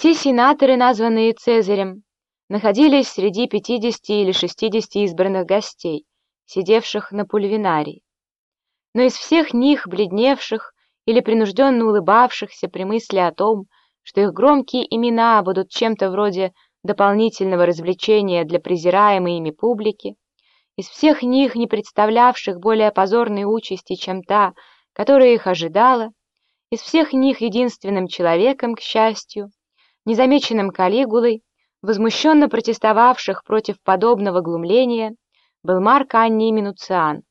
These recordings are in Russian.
Все сенаторы, названные Цезарем, находились среди 50 или 60 избранных гостей, сидевших на пульвинарии. Но из всех них, бледневших или принужденно улыбавшихся при мысли о том, что их громкие имена будут чем-то вроде дополнительного развлечения для презираемой ими публики, из всех них, не представлявших более позорной участи, чем та, которая их ожидала, из всех них единственным человеком, к счастью, незамеченным Калигулой, возмущенно протестовавших против подобного глумления, был Марк Анний Минуциан.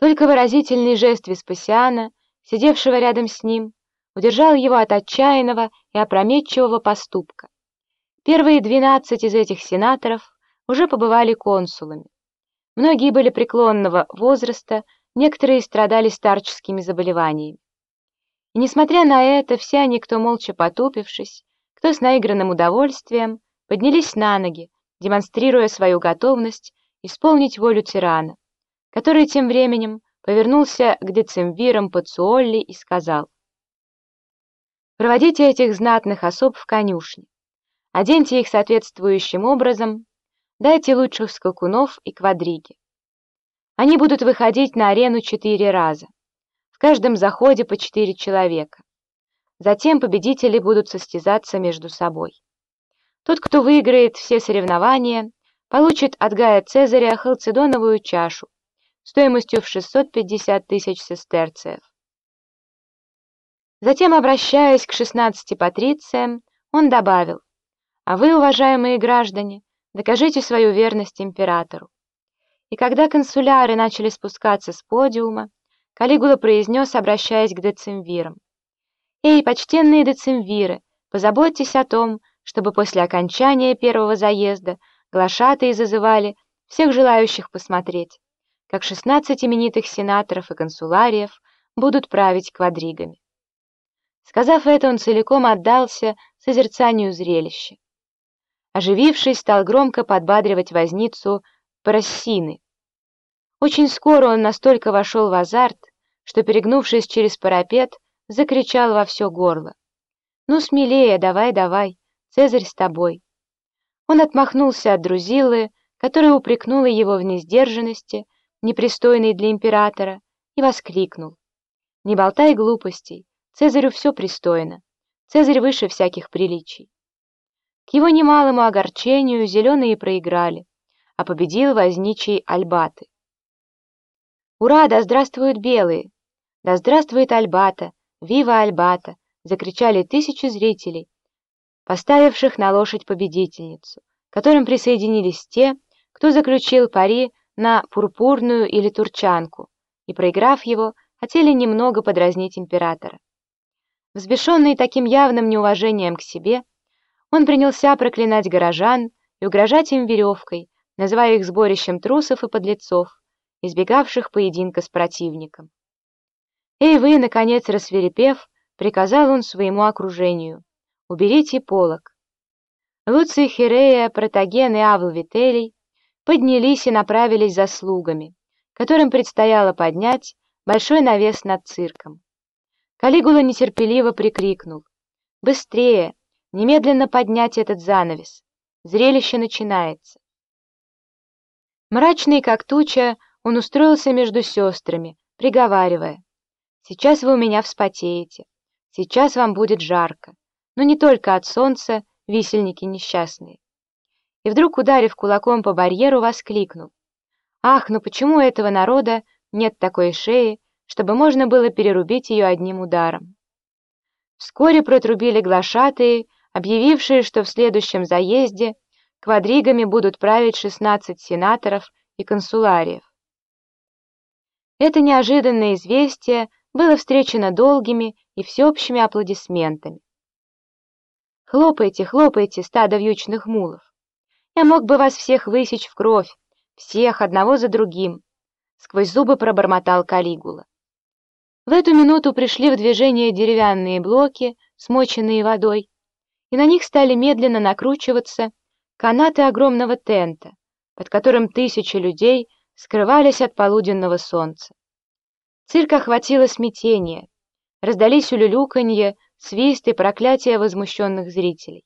Только выразительный жест Веспасиана, сидевшего рядом с ним, удержал его от отчаянного и опрометчивого поступка. Первые двенадцать из этих сенаторов уже побывали консулами. Многие были преклонного возраста, некоторые страдали старческими заболеваниями. И несмотря на это, все они, кто молча потупившись, кто с наигранным удовольствием, поднялись на ноги, демонстрируя свою готовность исполнить волю тирана, который тем временем повернулся к децимвирам Пацуолли и сказал «Проводите этих знатных особ в конюшни, оденьте их соответствующим образом, дайте лучших скакунов и квадриги. Они будут выходить на арену четыре раза, каждом заходе по четыре человека. Затем победители будут состязаться между собой. Тот, кто выиграет все соревнования, получит от Гая Цезаря халцедоновую чашу стоимостью в 650 тысяч сестерцев. Затем, обращаясь к 16 патрициям, он добавил, «А вы, уважаемые граждане, докажите свою верность императору». И когда консуляры начали спускаться с подиума, Калигула произнес, обращаясь к децимвирам, «Эй, почтенные децимвиры, позаботьтесь о том, чтобы после окончания первого заезда глашатые зазывали всех желающих посмотреть, как шестнадцать именитых сенаторов и консулариев будут править квадригами». Сказав это, он целиком отдался созерцанию зрелища. Оживившись, стал громко подбадривать возницу Парассины. Очень скоро он настолько вошел в азарт, что, перегнувшись через парапет, закричал во все горло. «Ну, смелее, давай, давай, Цезарь с тобой!» Он отмахнулся от Друзилы, которая упрекнула его в несдержанности, непристойной для императора, и воскликнул. «Не болтай глупостей, Цезарю все пристойно, Цезарь выше всяких приличий». К его немалому огорчению зеленые проиграли, а победил возничий Альбаты. «Ура, да здравствуют белые! Да здравствует Альбата! Вива Альбата!» — закричали тысячи зрителей, поставивших на лошадь победительницу, которым присоединились те, кто заключил пари на пурпурную или турчанку, и, проиграв его, хотели немного подразнить императора. Взбешенный таким явным неуважением к себе, он принялся проклинать горожан и угрожать им веревкой, называя их сборищем трусов и подлецов, избегавших поединка с противником. «Эй вы!» — наконец рассверепев, приказал он своему окружению. «Уберите полог». Луций Хирея, Протаген и Авл Вителий поднялись и направились за слугами, которым предстояло поднять большой навес над цирком. Калигула нетерпеливо прикрикнул. «Быстрее! Немедленно поднять этот занавес! Зрелище начинается!» Мрачный, как туча, он устроился между сестрами, приговаривая. «Сейчас вы у меня вспотеете. Сейчас вам будет жарко. Но не только от солнца, висельники несчастные». И вдруг, ударив кулаком по барьеру, воскликнул. «Ах, ну почему у этого народа нет такой шеи, чтобы можно было перерубить ее одним ударом?» Вскоре протрубили глашатые, объявившие, что в следующем заезде квадригами будут править 16 сенаторов и консулариев. Это неожиданное известие было встречено долгими и всеобщими аплодисментами. «Хлопайте, хлопайте, стадо вьючных мулов! Я мог бы вас всех высечь в кровь, всех, одного за другим!» Сквозь зубы пробормотал Калигула. В эту минуту пришли в движение деревянные блоки, смоченные водой, и на них стали медленно накручиваться канаты огромного тента, под которым тысячи людей скрывались от полуденного солнца. Цирк охватило смятение, раздались улюлюканье, свист и проклятия возмущенных зрителей.